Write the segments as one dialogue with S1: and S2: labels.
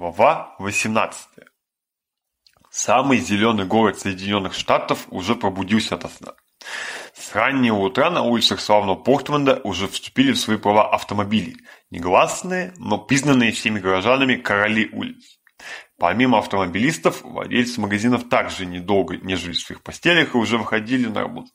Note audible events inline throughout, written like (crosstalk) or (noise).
S1: глава 18. Самый зеленый город Соединенных Штатов уже пробудился от сна. С раннего утра на улицах славного Портленда уже вступили в свои права автомобили, негласные, но признанные всеми горожанами короли улиц. Помимо автомобилистов, владельцы магазинов также недолго нежились в своих постелях и уже выходили на работу.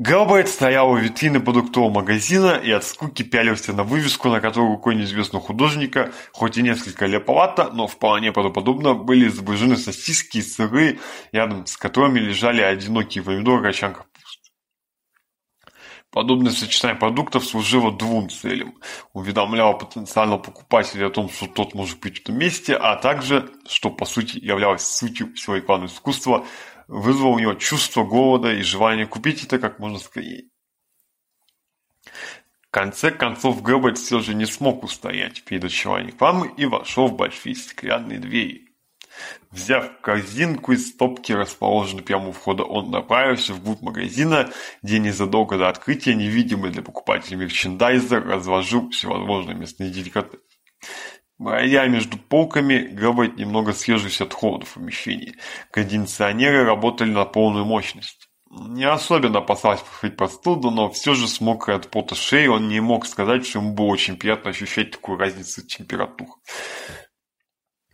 S1: Габбайт стоял у витрины продуктового магазина и от скуки пялился на вывеску, на которой рукой неизвестного художника, хоть и несколько аляповато, но вполне подобно, были изображены сосиски и сыры, рядом с которыми лежали одинокие помидоры грачан капусты. Подобное сочетание продуктов служило двум целям. Уведомляло потенциального покупателя о том, что тот может быть в этом месте, а также, что по сути являлось сутью всего рекламного искусства – вызвал у него чувство голода и желание купить это как можно скорее. В конце концов Гэббет все же не смог устоять перед очарованием рекламы и вошел в большие стеклянные двери. Взяв корзинку из стопки, расположенной прямо у входа, он направился вглубь магазина, где незадолго до открытия невидимый для покупателей мерчендайзер разложил всевозможные мясные деликатесы. Я, между полками, гавать немного съежусь от холода в помещении, кондиционеры работали на полную мощность. Не особенно опасался подхватить простуду, но все же с мокрой от пота шеи он не мог сказать, что ему было очень приятно ощущать такую разницу температур.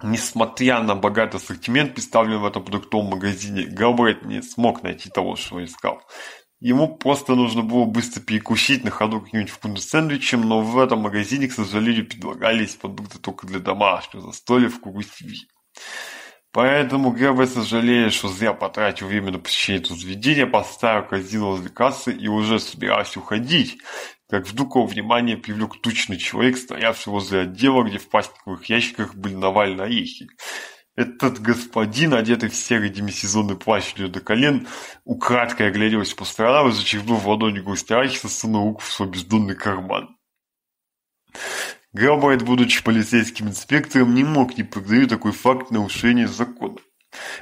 S1: Несмотря на богатый ассортимент, представленный в этом продуктовом магазине, Габрет не смог найти того, что искал. Ему просто нужно было быстро перекусить на ходу каким-нибудь вкусным сэндвичем, но в этом магазине, к сожалению, предлагались продукты только для домашнего застолья в кругу семьи. Поэтому Гэббель сожалеет, что зря потратил время на посещение этого заведения, поставил корзину возле кассы и уже собирался уходить, как вдруг его внимание привлек тучный человек, стоявший возле отдела, где в пластиковых ящиках были навалены орехи. Этот господин, одетый в серый демисезонный плащ до колен, украдкой огляделась по сторонам и зачерпнув в ладони густящийся, сунул руку в свой бездонный карман. Габбард, будучи полицейским инспектором, не мог не подавить такой факт нарушения закона.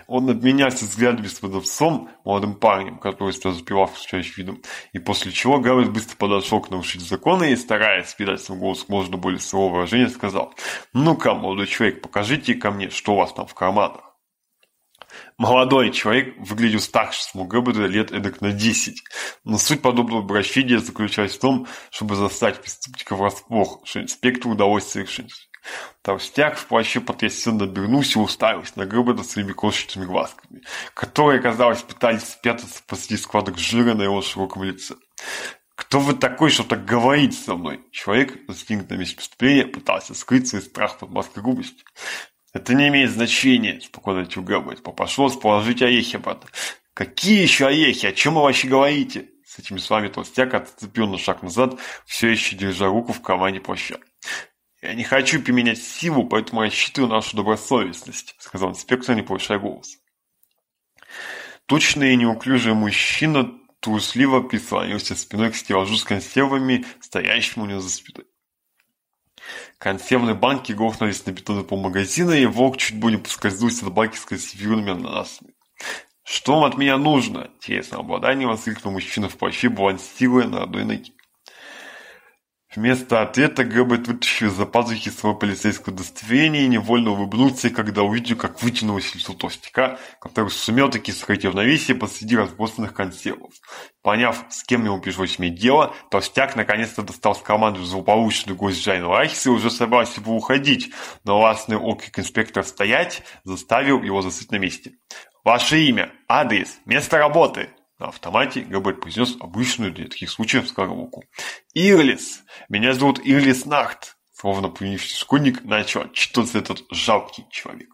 S1: Он от меня с взгляд господа псом, молодым парнем, который, спевав чаще видом, и после чего Гавриль быстро подошел к нарушителю закона и, стараясь передать своему голосу можно более своего выражения, сказал «Ну-ка, молодой человек, покажите ко мне, что у вас там в карманах». Молодой человек выглядел старше МГБД лет эдак на 10. Но суть подобного обращения заключалась в том, чтобы застать преступника врасплох, что инспектору удалось совершить. Толстяк в плаще потрясенно обернулся и уставился на Грэбена своими кошечными глазками, которые, казалось, пытались спрятаться посреди складок жира на его широком лице. «Кто вы такой, что так говорите со мной?» Человек, застигнут на месте преступления, пытался скрыть свой страх под маской грубости. «Это не имеет значения», — спокойно ответил Грэбен. «Попрошу положить орехи обратно». «Какие еще орехи? О чем вы вообще говорите?» С этими словами толстяк отцепил на шаг назад, все еще держа руку в кармане плаща. «Я не хочу применять силу, поэтому я считаю нашу добросовестность», — сказал инспектор, не повышая голос. Точный и неуклюжий мужчина трусливо прислонился спиной к стеллажу с консервами, стоящему у него за спиной. Консервные банки грохнулись на бетонный пол магазина, и волк чуть бы не поскользнулся от банки с консервированными ананасами. «Что вам от меня нужно?» — интересно обладание воскликнул мужчина в плаще, балансируя на одной ноге. Вместо ответа Гэббет вытащил из-за пазухи свое полицейское удостоверение и невольно улыбнулся, когда увидел, как вытянулось лицо толстяка, который сумел таки сохранить равновесие посреди разбросанных консервов. Поняв, с кем ему пришлось иметь дело, толстяк наконец-то достал с команду злополучную гость Джайна Лайхса и уже собрался его уходить, но властный окрик инспектора «Стоять!» заставил его застыть на месте. «Ваше имя, адрес, место работы!» на автомате Габель произнес обычную для таких случаев скоромолку. «Ирлис! Меня зовут Ирлис Нахт!» Словно появившийся школьник начал отчитываться этот жалкий человек.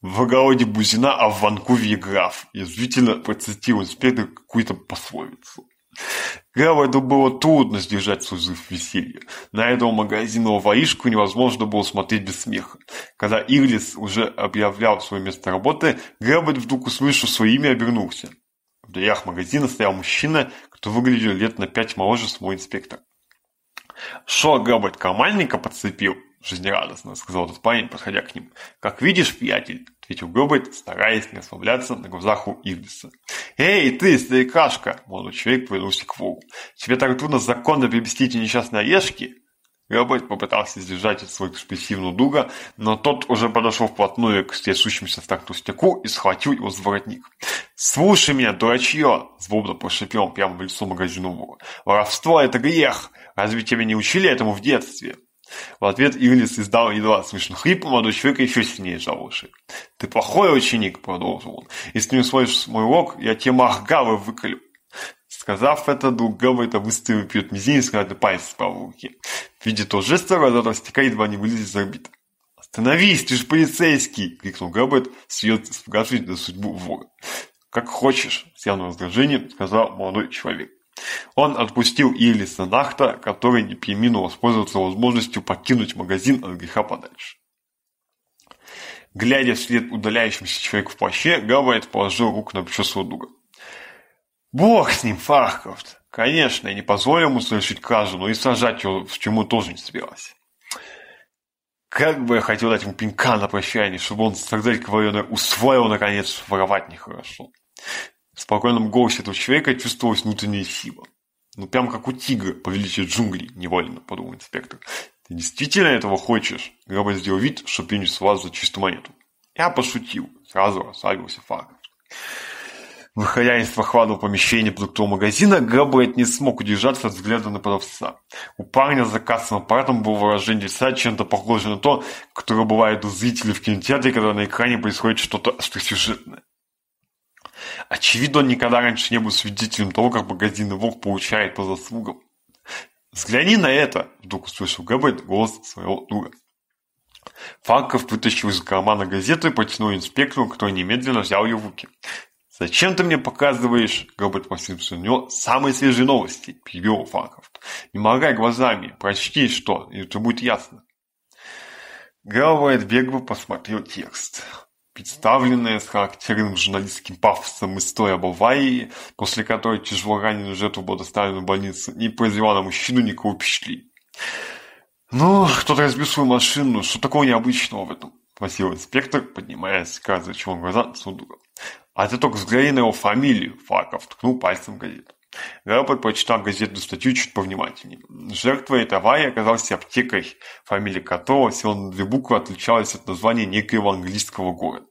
S1: В огороде Бузина, а в Ванкувере граф. Язвительно процитировал инспектор какую-то пословицу. Гавайду было трудно сдержать свой взрыв веселья. На этого магазинного воришку невозможно было смотреть без смеха. Когда Ирлис уже объявлял свое место работы, Гавайд вдруг услышал свое имя и обернулся дверях магазина стоял мужчина, кто выглядел лет на пять моложе свой инспектор. «Шо, габать, комальника подцепил?» – жизнерадостно сказал этот парень, подходя к ним. «Как видишь, приятель», – ответил Гобайт, стараясь не ослабляться на глазах у Ивдиса. «Эй, ты, старикашка!» – молодой человек повернулся к Волу. «Тебе так трудно законно приобрести эти несчастные орешки?» работать, попытался сдержать свой экспрессивную дуга, но тот уже подошел вплотную к стесущемуся в такту стеку и схватил его за воротник. «Слушай меня, дурачье!» — злобно прошипел прямо в лицо магазинового. «Воровство — это грех! Разве тебя не учили этому в детстве?» В ответ Ивлис издал едва слышно хрип, молодой человек еще сильнее жал уши. «Ты плохой ученик!» — продолжил он. «Если не усвоишь мой урок, я тебе махгавы выколю!» Сказав это, Долговый-то выставил вперед мизинец, когда палец спал в руке. Видя то жеста, Розаровстяка едва не вылез из орбиты. «Остановись, ты же полицейский!» — крикнул Габбет, съезд на судьбу вора. «Как хочешь!» — с явным раздражением сказал молодой человек. Он отпустил Ильиса Нахта, который не преминул воспользоваться возможностью покинуть магазин от греха подальше. Глядя вслед удаляющемуся человеку в плаще, Габбайт положил руку на плечо Судуга. Бог с ним, Фархкрафт! Конечно, я не позволю ему совершить кражу, но и сажать его в тюрьму тоже не собирался. Как бы я хотел дать ему пинка на прощание, чтобы он, тогда говорю, усвоил, наконец, воровать нехорошо. В спокойном голосе этого человека чувствовалась внутренняя сила. Ну, прям как у тигра, повеличие джунглей, невольно, подумал инспектор. Ты действительно этого хочешь? Грабин сделал вид, что принял все за чистую монету. Я пошутил, сразу расслабился Фаркрафт выходя из прохладного помещения продуктового магазина, Габбайт не смог удержаться от взгляда на продавца. У парня за кассовым аппаратом было выражение лица, чем-то похоже на то, которое бывает у зрителей в кинотеатре, когда на экране происходит что-то остросюжетное. Очевидно, он никогда раньше не был свидетелем того, как магазинный Волк получает по заслугам. «Взгляни на это!» – вдруг услышал Габбайт голос своего друга. Фанков вытащил из кармана газету и потянул инспектору, который немедленно взял ее в руки. «Зачем ты мне показываешь?» — робот просился у него самые свежие новости, — перебил Факов. «Не моргай глазами, прочти что, и это будет ясно». Галвайт бегло посмотрел текст. Представленная с характерным журналистским пафосом история об аварии, после которой тяжело раненую жертву было доставлено в больницу, не произвела на мужчину никакого впечатления. «Ну, кто-то разбил свою машину, что такого необычного в этом?» — спросил инспектор, поднимаясь, казывая чему глаза Сундуков. А ты только взгляни на его фамилию, Факов, ткнул пальцем в газету. Рэппорт, прочитав газету, статью чуть повнимательнее. Жертвой этой аварии оказался аптекарь, фамилия которого всего на две буквы отличалась от названия некоего английского города.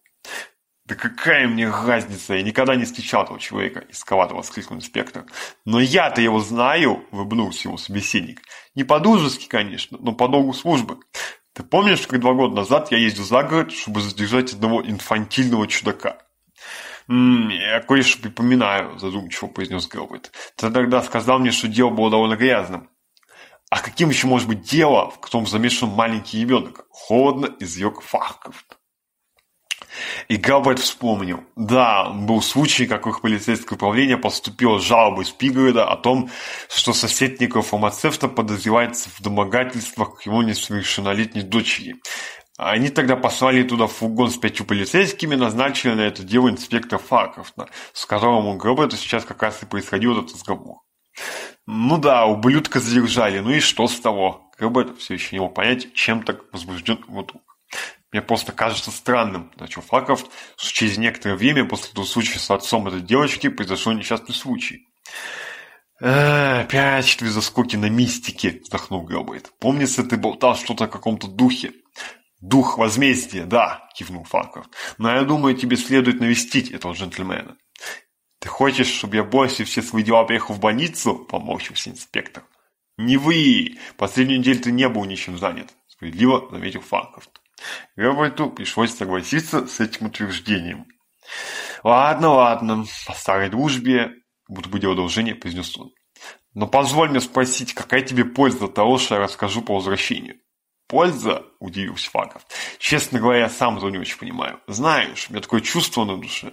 S1: «Да какая мне разница? Я никогда не встречал этого человека!» – исковато воскликнул инспектор. «Но я-то его знаю!» – выбнулся его собеседник. «Не по-дружески, конечно, но по долгу службы. Ты помнишь, как два года назад я ездил за город, чтобы задержать одного инфантильного чудака?» я кое-что припоминаю, задумчиво произнес Гелберт. Ты тогда сказал мне, что дело было довольно грязным. А каким еще может быть дело, в котором замешан маленький ребенок? Холодно изъек Фахкрафт. И Гелберт вспомнил. Да, был случай, как их полицейское управление поступило с из Спигреда о том, что сосед некого фармацевта подозревается в домогательствах к его несовершеннолетней дочери. Они тогда послали туда фугон с пятью полицейскими, назначили на это дело инспектор Факовна, с которым он это сейчас как раз и происходил этот разговор. Ну да, ублюдка задержали, ну и что с того? Как бы это все еще не мог понять, чем так возбужден Вот друг. Мне просто кажется странным, начал Факов, что через некоторое время после того случая с отцом этой девочки произошел несчастный случай. «Э, «Опять, что из-за скоки на мистике!» – вздохнул Гелбрейт. «Помнится, ты болтал что-то о каком-то духе. Дух возмездия, да, кивнул Факов. Но я думаю, тебе следует навестить этого джентльмена. Ты хочешь, чтобы я больше все свои дела приехал в больницу? Поморщился инспектор. Не вы! Последнюю неделю ты не был ничем занят, справедливо заметил Факов. Роберту пришлось согласиться с этим утверждением. Ладно, ладно, по старой дружбе, будто бы делал одолжение, произнес он. Но позволь мне спросить, какая тебе польза от того, что я расскажу по возвращению? польза, удивился Факов. Честно говоря, я сам этого не очень понимаю. Знаешь, у меня такое чувство на душе.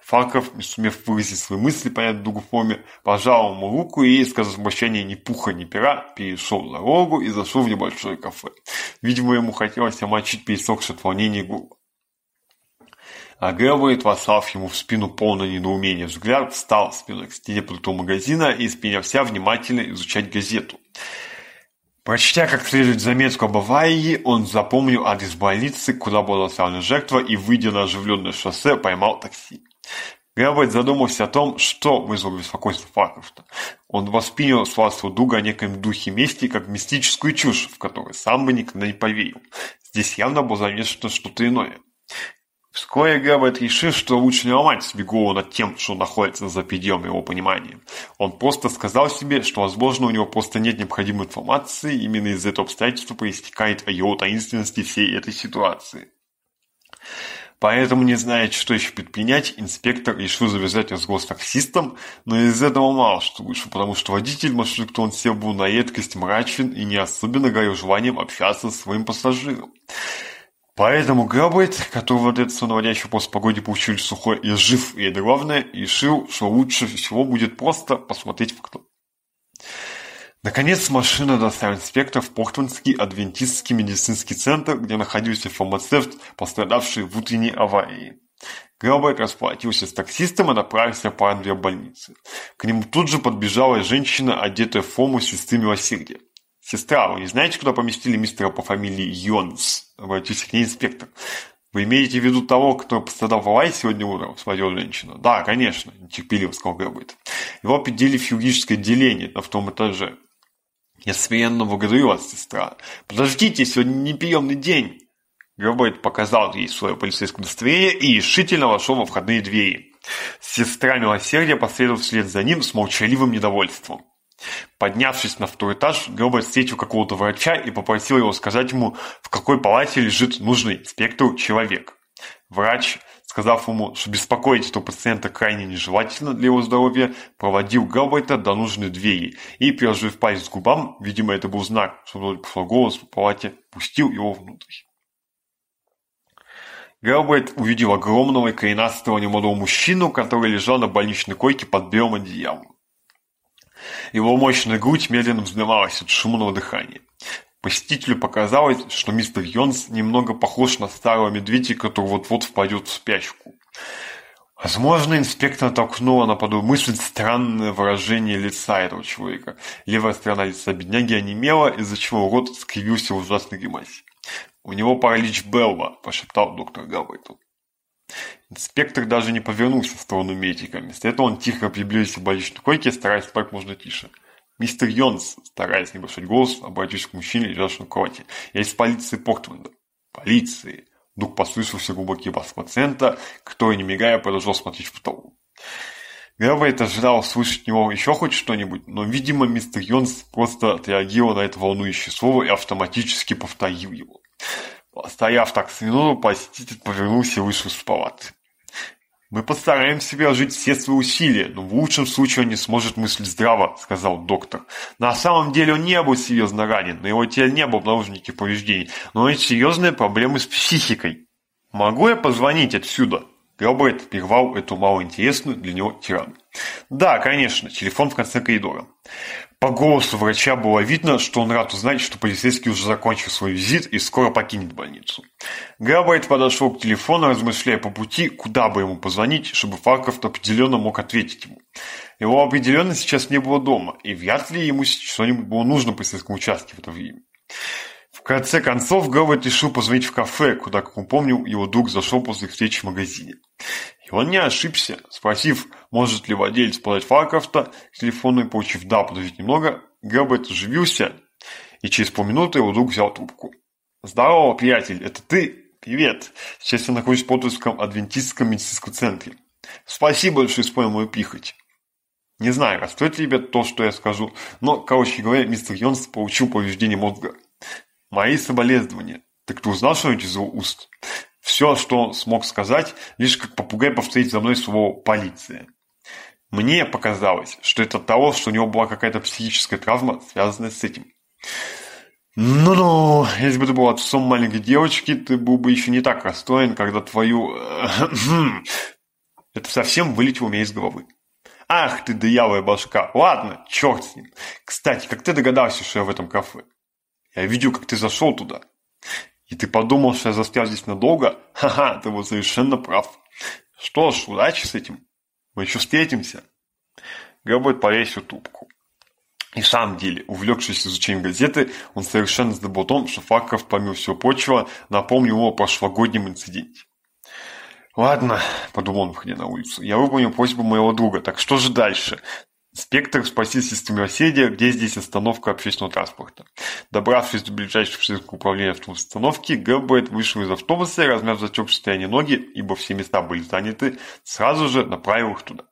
S1: Факов, не сумев выразить свои мысли, понять дугу форме, пожал ему руку и, сказав обращение ни пуха, ни пера, перешел дорогу и зашел в небольшое кафе. Видимо, ему хотелось омочить пересохшее от волнения губы. А Грэвейт, вослав ему в спину полное недоумение взгляд, встал спиной к стене плиту магазина и спиня вся внимательно изучать газету. Прочтя, как следует заметку об аварии, он запомнил адрес больницы, куда была доставлена жертва, и, выйдя на оживленное шоссе, поймал такси. Грабовец задумался о том, что вызвало беспокойство Фаркрафта. Он воспринял сватство Дуга о неком духе мести как мистическую чушь, в которую сам бы никогда не поверил. Здесь явно было замешано что-то иное. Вскоре, говоривший, что лучше не ломать себе голову над тем, что находится за пределами его понимания, он просто сказал себе, что, возможно, у него просто нет необходимой информации, именно из этого обстоятельства проистекает о его таинственности всей этой ситуации. Поэтому, не зная, что еще предпринять, инспектор решил завязать разговор с таксистом, но из этого мало что вышло, потому что водитель маршрута он сел был на редкость мрачен и не особенно горел желанием общаться с своим пассажиром. Поэтому Габбайт, который в этот наводящий пост-погоде получил сухой и жив, и это главное, решил, что лучше всего будет просто посмотреть в. Наконец машина доставила инспектора в Портленский адвентистский медицинский центр, где находился фармацевт, пострадавший в утренней аварии. Габбайт расплатился с таксистом и направился по Англии больницы. К нему тут же подбежала женщина, одетая в форму сестры милосердия. Сестра, вы не знаете, куда поместили мистера по фамилии Йонс? Обратился к ней инспектор. Вы имеете в виду того, кто пострадал в аварии сегодня утром? Спросила женщина. Да, конечно, нетерпеливо сказал Габбайт. Его определили в хирургическое отделение на втором этаже. Я смиренно благодарю вас, сестра. Подождите, сегодня неприёмный день. Габбайт показал ей свое полицейское удостоверение и решительно вошел во входные двери. Сестра милосердия последовала вслед за ним с молчаливым недовольством. Поднявшись на второй этаж, Гелберт встретил какого-то врача и попросил его сказать ему, в какой палате лежит нужный спектру человек. Врач, сказав ему, что беспокоить этого пациента крайне нежелательно для его здоровья, проводил Гелберта до нужной двери и, приложив палец к губам, видимо, это был знак, что тот голос в палате, пустил его внутрь. Гелберт увидел огромного и коренастого немолодого мужчину, который лежал на больничной койке под белым одеялом. Его мощная грудь медленно вздымалась от шумного дыхания. Посетителю показалось, что мистер Йонс немного похож на старого медведя, который вот-вот впадет в спячку. Возможно, инспектор толкнула на подобную мысль странное выражение лица этого человека. Левая сторона лица бедняги онемела, из-за чего рот скривился в ужасной гримасе. «У него паралич Белла», – пошептал доктор Гавейтон. Инспектор даже не повернулся в сторону медика. Вместо этого он тихо приблизился к больничной койке, стараясь как можно тише. «Мистер Йонс», стараясь не бросать голос, обратившись к мужчине, лежащему в кровати. «Я из полиции Портленда». «Полиции!» Вдруг послышался глубокий бас пациента, который, не мигая, продолжал смотреть в потолок. Грэвейт ожидал услышать от него еще хоть что-нибудь, но, видимо, мистер Йонс просто отреагировал на это волнующее слово и автоматически повторил его. Стояв так смело, посетитель повернулся и вышел из палаты. «Мы постараемся вложить все свои усилия, но в лучшем случае он не сможет мыслить здраво», — сказал доктор. «На самом деле он не был серьезно ранен, на его теле не было обнаружено никаких повреждений, но есть серьезные проблемы с психикой. Могу я позвонить отсюда?» Роберт прервал эту малоинтересную для него тирану. «Да, конечно, телефон в конце коридора». По голосу врача было видно, что он рад узнать, что полицейский уже закончил свой визит и скоро покинет больницу. Габайт подошел к телефону, размышляя по пути, куда бы ему позвонить, чтобы Фарков определенно мог ответить ему. Его определенно сейчас не было дома, и вряд ли ему что-нибудь было нужно в полицейском участке в это время. В конце концов, Габайт решил позвонить в кафе, куда, как он помнил, его друг зашел после встречи в магазине. И он не ошибся, спросив, может ли владелец платфаков-то с телефонной получив «да, подождите немного», Гэббет оживился и через полминуты его друг взял трубку. «Здорово, приятель, это ты? Привет! Сейчас я нахожусь в Потовском адвентистском медицинском центре. Спасибо большое, спой мою пихоть». Не знаю, расстроит ли тебя то, что я скажу, но, короче говоря, мистер Йонс получил повреждение мозга. Мои соболезнования. Так ты узнал что-нибудь из его уст? Все, что смог сказать, лишь как попугай повторить за мной слово «полиция». Мне показалось, что это от того, что у него была какая-то психическая травма, связанная с этим. Ну-ну, если бы ты был отцом маленькой девочки, ты был бы еще не так расстроен, когда твою... Э, (clears throat) это совсем вылетело у меня из головы. Ах ты, дырявая башка. Ладно, черт с ним. Кстати, как ты догадался, что я в этом кафе? Я видел, как ты зашел туда. И ты подумал, что я застрял здесь надолго? Ха-ха, ты вот совершенно прав. Что ж, удачи с этим. Мы еще встретимся. Габбет повесил трубку. И в самом деле, увлекшись изучением газеты, он совершенно забыл о том, что Факов, помимо всего прочего, напомнил ему о прошлогоднем инциденте. «Ладно», — подумал он, выходя на улицу, — «я выполню просьбу моего друга, так что же дальше? Спектр спросил системы оседия, где здесь остановка общественного транспорта. Добравшись до ближайшего общественного управления автоустановки, Гелбрайт вышел из автобуса, размяв затек в состоянии ноги, ибо все места были заняты, сразу же направил их туда.